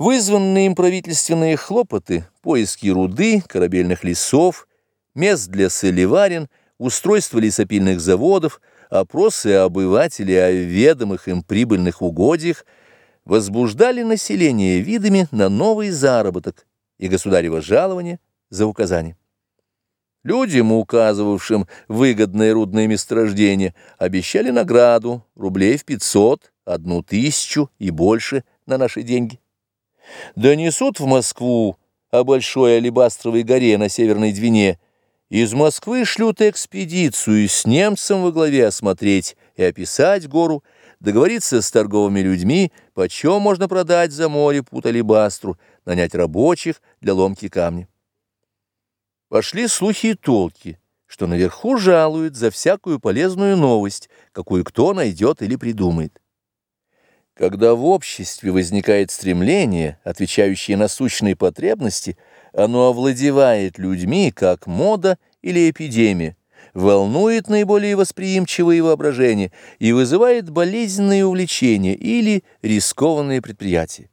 Вызванные им правительственные хлопоты, поиски руды, корабельных лесов, мест для солеварен, устройство лесопильных заводов, опросы обывателей о ведомых им прибыльных угодьях возбуждали население видами на новый заработок и государево жалование за указание. Людям, указывавшим выгодное рудное месторождение, обещали награду рублей в 500, одну тысячу и больше на наши деньги. Донесут в Москву о Большой Алебастровой горе на Северной Двине. Из Москвы шлют экспедицию с немцем во главе осмотреть и описать гору, договориться с торговыми людьми, почем можно продать за море пут Алебастру, нанять рабочих для ломки камня. Пошли слухи и толки, что наверху жалуют за всякую полезную новость, какую кто найдет или придумает. Когда в обществе возникает стремление, отвечающее на сущные потребности, оно овладевает людьми, как мода или эпидемия, волнует наиболее восприимчивые воображения и вызывает болезненные увлечения или рискованные предприятия.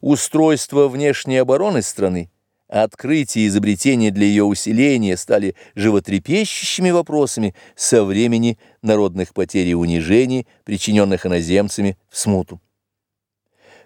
Устройство внешней обороны страны Открытие и изобретения для ее усиления стали животрепещущими вопросами со времени народных потерь и унижений, причиненных иноземцами в смуту.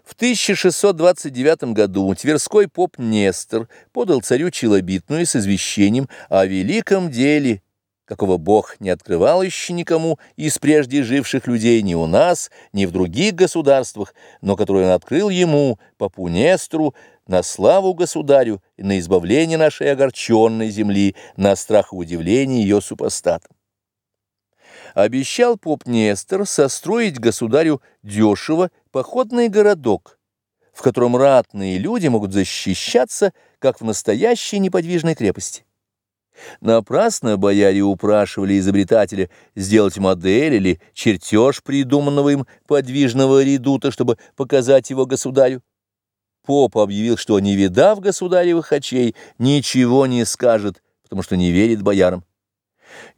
В 1629 году Тверской поп Нестор подал царю Челобитную с извещением о великом деле, какого Бог не открывал еще никому из прежде живших людей ни у нас, ни в других государствах, но которое он открыл ему, попу Нестору, на славу государю и на избавление нашей огорченной земли, на страх и удивление ее супостатам. Обещал поп Нестор состроить государю дешево походный городок, в котором ратные люди могут защищаться, как в настоящей неподвижной крепости. Напрасно бояре упрашивали изобретателя сделать модель или чертеж придуманного им подвижного редута, чтобы показать его государю. Поп объявил, что, не видав государевых очей, ничего не скажет, потому что не верит боярам.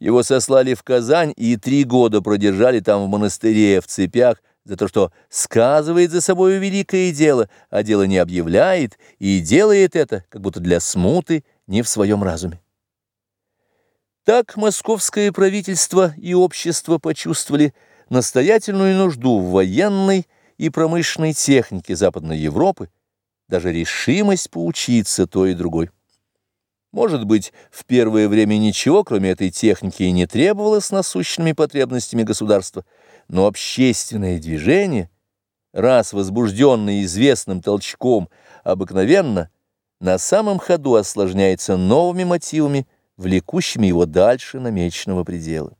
Его сослали в Казань и три года продержали там в монастыре в цепях за то, что сказывает за собой великое дело, а дело не объявляет и делает это, как будто для смуты, не в своем разуме. Так московское правительство и общество почувствовали настоятельную нужду в военной и промышленной технике Западной Европы, даже решимость поучиться той и другой. Может быть, в первое время ничего, кроме этой техники, и не требовалось насущными потребностями государства, но общественное движение, раз возбужденное известным толчком, обыкновенно на самом ходу осложняется новыми мотивами, влекущими его дальше намеченного предела.